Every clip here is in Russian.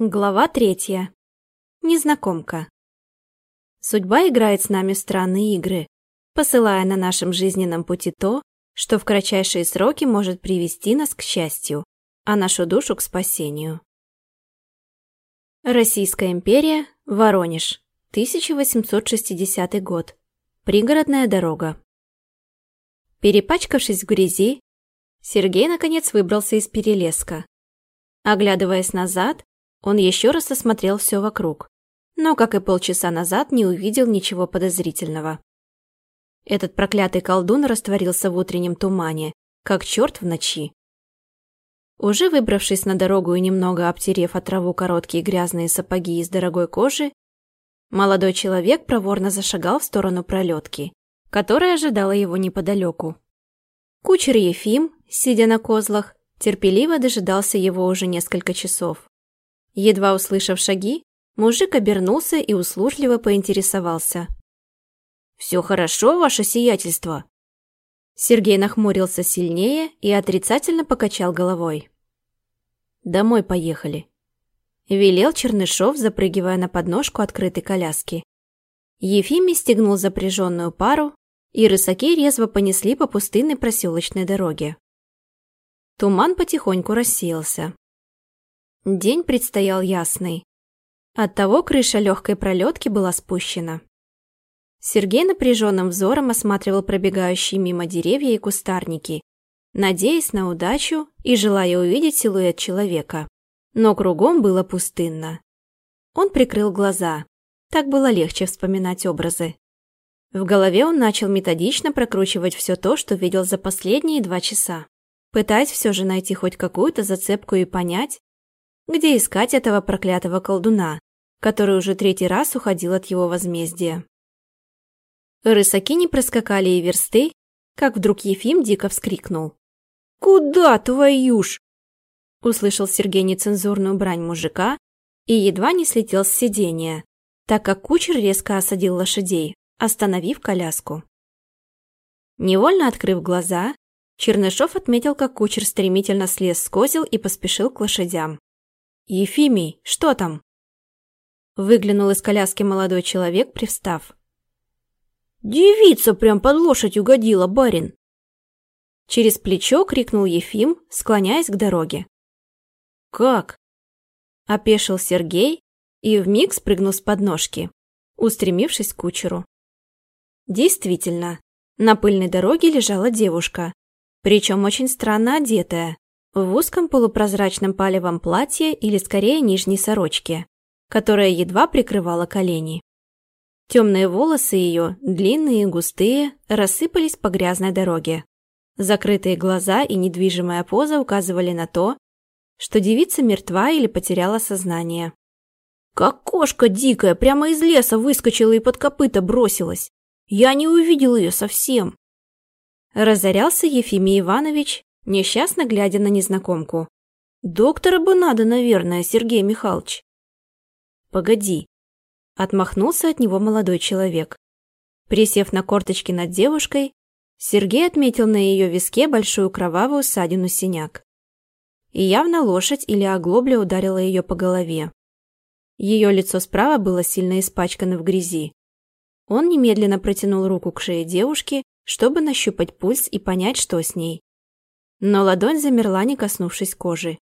Глава третья. Незнакомка. Судьба играет с нами странные игры, посылая на нашем жизненном пути то, что в кратчайшие сроки может привести нас к счастью, а нашу душу к спасению. Российская империя, Воронеж, 1860 год. Пригородная дорога. Перепачкавшись в грязи, Сергей наконец выбрался из перелеска. Оглядываясь назад, он еще раз осмотрел все вокруг, но, как и полчаса назад, не увидел ничего подозрительного. Этот проклятый колдун растворился в утреннем тумане, как черт в ночи. Уже выбравшись на дорогу и немного обтерев от траву короткие грязные сапоги из дорогой кожи, молодой человек проворно зашагал в сторону пролетки, которая ожидала его неподалеку. Кучер Ефим, сидя на козлах, терпеливо дожидался его уже несколько часов. Едва услышав шаги, мужик обернулся и услужливо поинтересовался. «Все хорошо, ваше сиятельство?» Сергей нахмурился сильнее и отрицательно покачал головой. «Домой поехали», — велел Чернышов, запрыгивая на подножку открытой коляски. Ефимий стегнул запряженную пару, и рысаки резво понесли по пустынной проселочной дороге. Туман потихоньку рассеялся. День предстоял ясный. Оттого крыша легкой пролетки была спущена. Сергей напряженным взором осматривал пробегающие мимо деревья и кустарники, надеясь на удачу и желая увидеть силуэт человека. Но кругом было пустынно. Он прикрыл глаза. Так было легче вспоминать образы. В голове он начал методично прокручивать все то, что видел за последние два часа, пытаясь все же найти хоть какую-то зацепку и понять, где искать этого проклятого колдуна, который уже третий раз уходил от его возмездия. Рысаки не проскакали и версты, как вдруг Ефим дико вскрикнул. «Куда, твою ж?» Услышал Сергей нецензурную брань мужика и едва не слетел с сиденья, так как кучер резко осадил лошадей, остановив коляску. Невольно открыв глаза, Чернышов отметил, как кучер стремительно слез с козел и поспешил к лошадям. «Ефимий, что там?» Выглянул из коляски молодой человек, привстав. «Девица прям под лошадь угодила, барин!» Через плечо крикнул Ефим, склоняясь к дороге. «Как?» Опешил Сергей и вмиг спрыгнул с подножки, устремившись к кучеру. Действительно, на пыльной дороге лежала девушка, причем очень странно одетая, в узком полупрозрачном палевом платье или скорее нижней сорочке, которая едва прикрывала колени. Темные волосы ее, длинные и густые, рассыпались по грязной дороге. Закрытые глаза и недвижимая поза указывали на то, что девица мертва или потеряла сознание. «Как кошка дикая, прямо из леса выскочила и под копыта бросилась! Я не увидел ее совсем!» Разорялся Ефимий Иванович, несчастно глядя на незнакомку. «Доктора бы надо, наверное, Сергей Михайлович». «Погоди», — отмахнулся от него молодой человек. Присев на корточки над девушкой, Сергей отметил на ее виске большую кровавую ссадину синяк. И явно лошадь или оглобля ударила ее по голове. Ее лицо справа было сильно испачкано в грязи. Он немедленно протянул руку к шее девушки, чтобы нащупать пульс и понять, что с ней но ладонь замерла, не коснувшись кожи.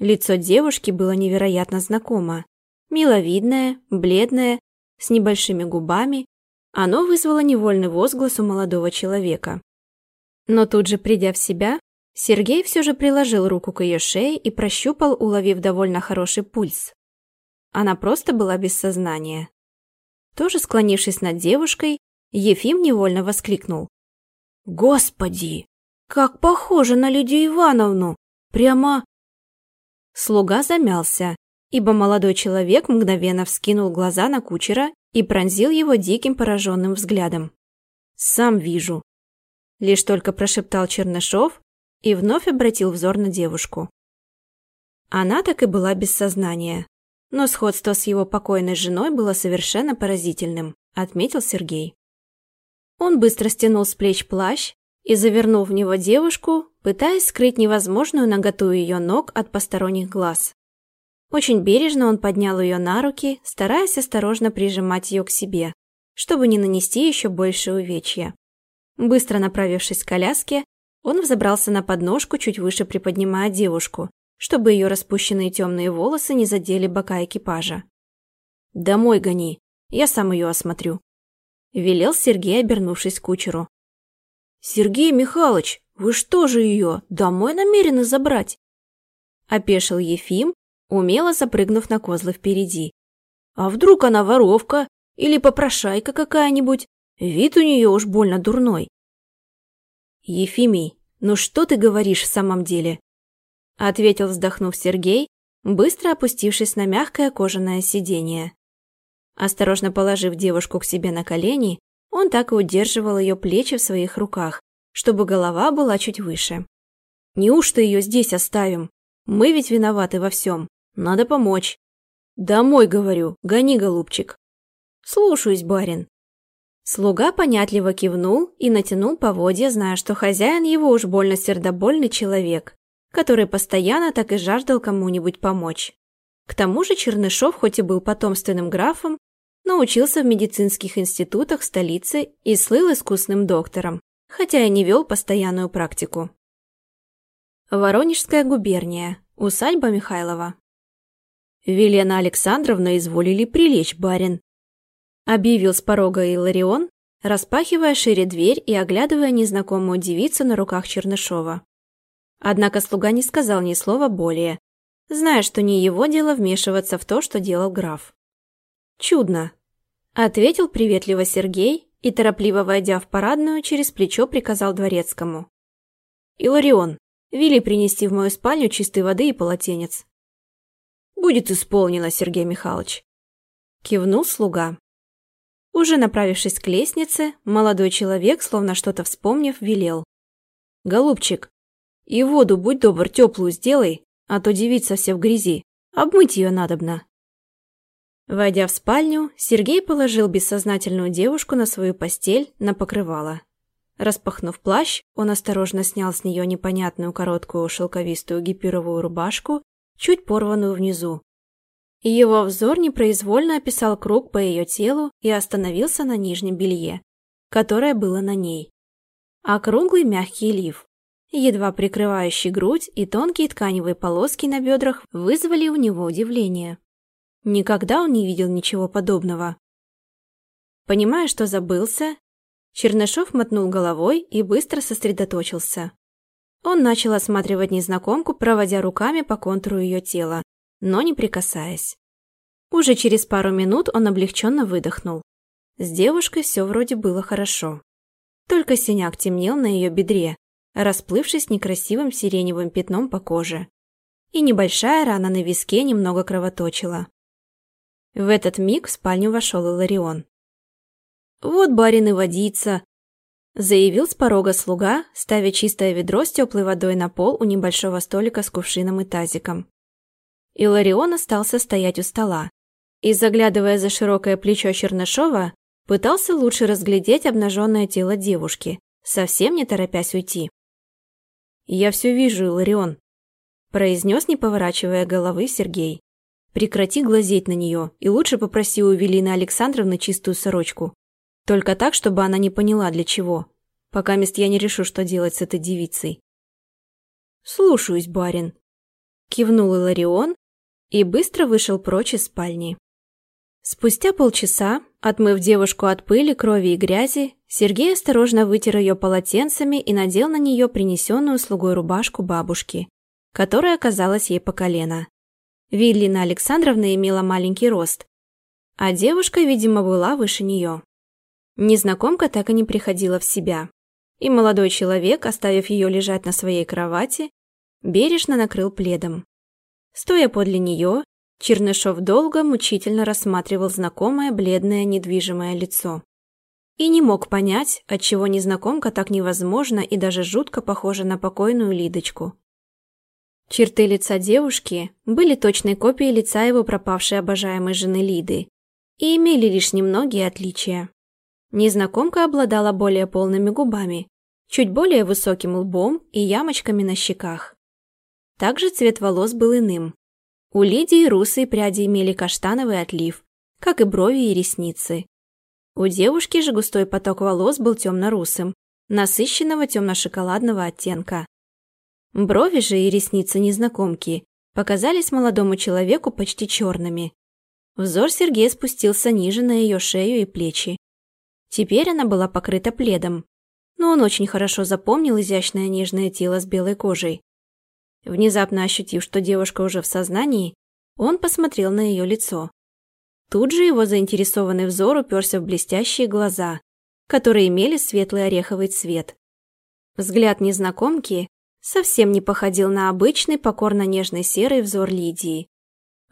Лицо девушки было невероятно знакомо. Миловидное, бледное, с небольшими губами, оно вызвало невольный возглас у молодого человека. Но тут же, придя в себя, Сергей все же приложил руку к ее шее и прощупал, уловив довольно хороший пульс. Она просто была без сознания. Тоже склонившись над девушкой, Ефим невольно воскликнул. «Господи!» Как похоже на Лидию Ивановну! Прямо...» Слуга замялся, ибо молодой человек мгновенно вскинул глаза на кучера и пронзил его диким пораженным взглядом. «Сам вижу», — лишь только прошептал Чернышов и вновь обратил взор на девушку. Она так и была без сознания, но сходство с его покойной женой было совершенно поразительным, отметил Сергей. Он быстро стянул с плеч плащ и завернул в него девушку, пытаясь скрыть невозможную наготу ее ног от посторонних глаз. Очень бережно он поднял ее на руки, стараясь осторожно прижимать ее к себе, чтобы не нанести еще больше увечья. Быстро направившись к коляске, он взобрался на подножку, чуть выше приподнимая девушку, чтобы ее распущенные темные волосы не задели бока экипажа. «Домой гони, я сам ее осмотрю», – велел Сергей, обернувшись к кучеру. «Сергей Михайлович, вы что же ее домой намерены забрать?» Опешил Ефим, умело запрыгнув на козлы впереди. «А вдруг она воровка или попрошайка какая-нибудь? Вид у нее уж больно дурной». «Ефимий, ну что ты говоришь в самом деле?» Ответил, вздохнув Сергей, быстро опустившись на мягкое кожаное сиденье. Осторожно положив девушку к себе на колени, он так и удерживал ее плечи в своих руках, чтобы голова была чуть выше. «Неужто ее здесь оставим? Мы ведь виноваты во всем. Надо помочь. Домой, говорю, гони, голубчик». «Слушаюсь, барин». Слуга понятливо кивнул и натянул поводья, зная, что хозяин его уж больно сердобольный человек, который постоянно так и жаждал кому-нибудь помочь. К тому же Чернышов, хоть и был потомственным графом, но учился в медицинских институтах столицы и слыл искусным доктором, хотя и не вел постоянную практику. Воронежская губерния, усадьба Михайлова. «Велена Александровна изволили прилечь, барин», объявил с порога Иларион, распахивая шире дверь и оглядывая незнакомую девицу на руках Чернышова. Однако слуга не сказал ни слова более, зная, что не его дело вмешиваться в то, что делал граф. «Чудно», — ответил приветливо Сергей и, торопливо войдя в парадную, через плечо приказал дворецкому. «Иларион, вели принести в мою спальню чистой воды и полотенец». «Будет исполнено, Сергей Михайлович», — кивнул слуга. Уже направившись к лестнице, молодой человек, словно что-то вспомнив, велел. «Голубчик, и воду, будь добр, теплую сделай, а то девица вся в грязи. Обмыть ее надобно». Войдя в спальню, Сергей положил бессознательную девушку на свою постель на покрывало. Распахнув плащ, он осторожно снял с нее непонятную короткую шелковистую гипюровую рубашку, чуть порванную внизу. Его взор непроизвольно описал круг по ее телу и остановился на нижнем белье, которое было на ней. Округлый мягкий лиф, едва прикрывающий грудь и тонкие тканевые полоски на бедрах вызвали у него удивление. Никогда он не видел ничего подобного. Понимая, что забылся, Чернышов мотнул головой и быстро сосредоточился. Он начал осматривать незнакомку, проводя руками по контуру ее тела, но не прикасаясь. Уже через пару минут он облегченно выдохнул. С девушкой все вроде было хорошо. Только синяк темнел на ее бедре, расплывшись некрасивым сиреневым пятном по коже. И небольшая рана на виске немного кровоточила. В этот миг в спальню вошел Иларион. «Вот барин и водица», — заявил с порога слуга, ставя чистое ведро с теплой водой на пол у небольшого столика с кувшином и тазиком. Иларион остался стоять у стола и, заглядывая за широкое плечо Чернышова, пытался лучше разглядеть обнаженное тело девушки, совсем не торопясь уйти. «Я все вижу, Иларион», — произнес, не поворачивая головы, Сергей. Прекрати глазеть на нее и лучше попроси у Велины Александровны чистую сорочку. Только так, чтобы она не поняла, для чего. Пока мест я не решу, что делать с этой девицей. «Слушаюсь, барин», — кивнул Иларион и быстро вышел прочь из спальни. Спустя полчаса, отмыв девушку от пыли, крови и грязи, Сергей осторожно вытер ее полотенцами и надел на нее принесенную слугой рубашку бабушки, которая оказалась ей по колено. Виллина Александровна имела маленький рост, а девушка, видимо, была выше нее. Незнакомка так и не приходила в себя, и молодой человек, оставив ее лежать на своей кровати, бережно накрыл пледом. Стоя подле нее, Чернышов долго, мучительно рассматривал знакомое бледное недвижимое лицо. И не мог понять, отчего незнакомка так невозможно и даже жутко похожа на покойную Лидочку. Черты лица девушки были точной копией лица его пропавшей обожаемой жены Лиды и имели лишь немногие отличия. Незнакомка обладала более полными губами, чуть более высоким лбом и ямочками на щеках. Также цвет волос был иным. У Лидии русые пряди имели каштановый отлив, как и брови и ресницы. У девушки же густой поток волос был темно-русым, насыщенного темно-шоколадного оттенка. Брови же и ресницы незнакомки показались молодому человеку почти черными. Взор Сергея спустился ниже на ее шею и плечи. Теперь она была покрыта пледом, но он очень хорошо запомнил изящное нежное тело с белой кожей. Внезапно ощутив, что девушка уже в сознании, он посмотрел на ее лицо. Тут же его заинтересованный взор уперся в блестящие глаза, которые имели светлый ореховый цвет. Взгляд незнакомки совсем не походил на обычный покорно-нежный серый взор Лидии.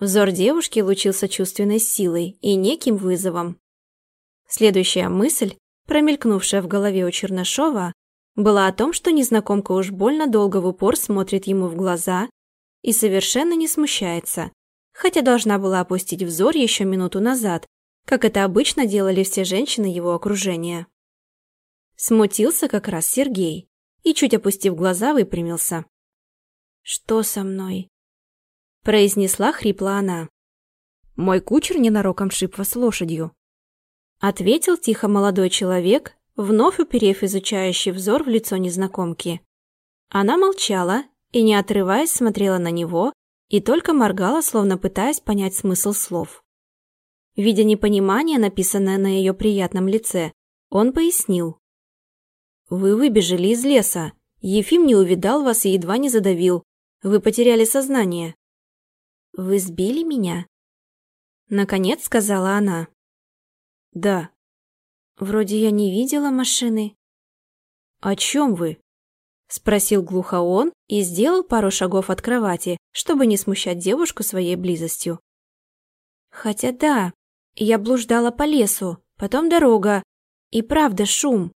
Взор девушки лучился чувственной силой и неким вызовом. Следующая мысль, промелькнувшая в голове у Чернышова, была о том, что незнакомка уж больно долго в упор смотрит ему в глаза и совершенно не смущается, хотя должна была опустить взор еще минуту назад, как это обычно делали все женщины его окружения. Смутился как раз Сергей и, чуть опустив глаза, выпрямился. «Что со мной?» произнесла хрипло она. «Мой кучер ненароком шип вас лошадью», ответил тихо молодой человек, вновь уперев изучающий взор в лицо незнакомки. Она молчала и, не отрываясь, смотрела на него, и только моргала, словно пытаясь понять смысл слов. Видя непонимание, написанное на ее приятном лице, он пояснил. «Вы выбежали из леса. Ефим не увидал вас и едва не задавил. Вы потеряли сознание». «Вы сбили меня?» Наконец сказала она. «Да». «Вроде я не видела машины». «О чем вы?» Спросил глухо он и сделал пару шагов от кровати, чтобы не смущать девушку своей близостью. Хотя да, я блуждала по лесу, потом дорога, и правда шум.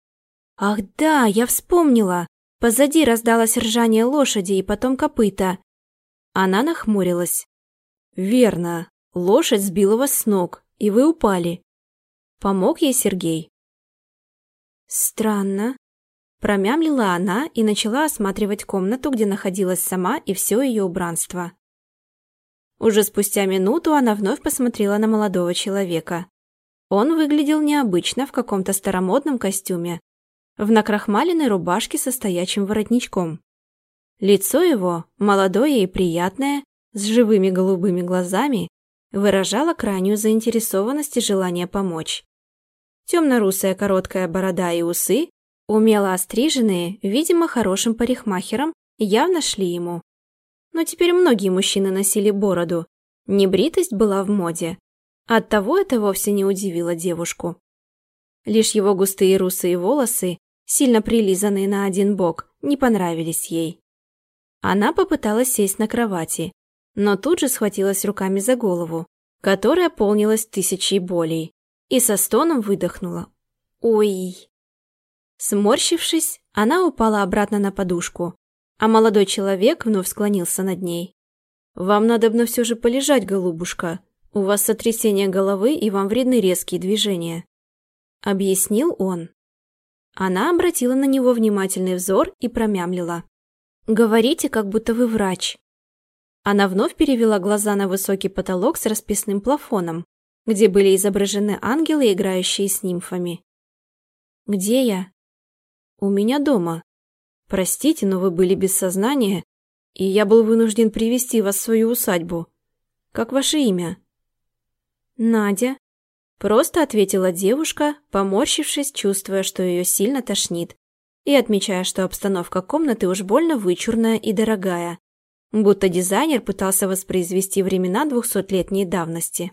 Ах да, я вспомнила. Позади раздалось ржание лошади и потом копыта. Она нахмурилась. Верно, лошадь сбила вас с ног, и вы упали. Помог ей Сергей. Странно. Промямлила она и начала осматривать комнату, где находилась сама и все ее убранство. Уже спустя минуту она вновь посмотрела на молодого человека. Он выглядел необычно в каком-то старомодном костюме, в накрахмаленной рубашке со стоячим воротничком. Лицо его, молодое и приятное, с живыми голубыми глазами, выражало крайнюю заинтересованность и желание помочь. Темно-русая короткая борода и усы Умело остриженные, видимо, хорошим парикмахером, явно шли ему. Но теперь многие мужчины носили бороду. Небритость была в моде. Оттого это вовсе не удивило девушку. Лишь его густые русые волосы, сильно прилизанные на один бок, не понравились ей. Она попыталась сесть на кровати, но тут же схватилась руками за голову, которая полнилась тысячей болей, и со стоном выдохнула. «Ой!» Сморщившись, она упала обратно на подушку, а молодой человек вновь склонился над ней. «Вам надобно все же полежать, голубушка. У вас сотрясение головы, и вам вредны резкие движения», — объяснил он. Она обратила на него внимательный взор и промямлила. «Говорите, как будто вы врач». Она вновь перевела глаза на высокий потолок с расписным плафоном, где были изображены ангелы, играющие с нимфами. «Где я?» «У меня дома. Простите, но вы были без сознания, и я был вынужден привести вас в свою усадьбу. Как ваше имя?» «Надя», — просто ответила девушка, поморщившись, чувствуя, что ее сильно тошнит, и отмечая, что обстановка комнаты уж больно вычурная и дорогая, будто дизайнер пытался воспроизвести времена двухсотлетней давности.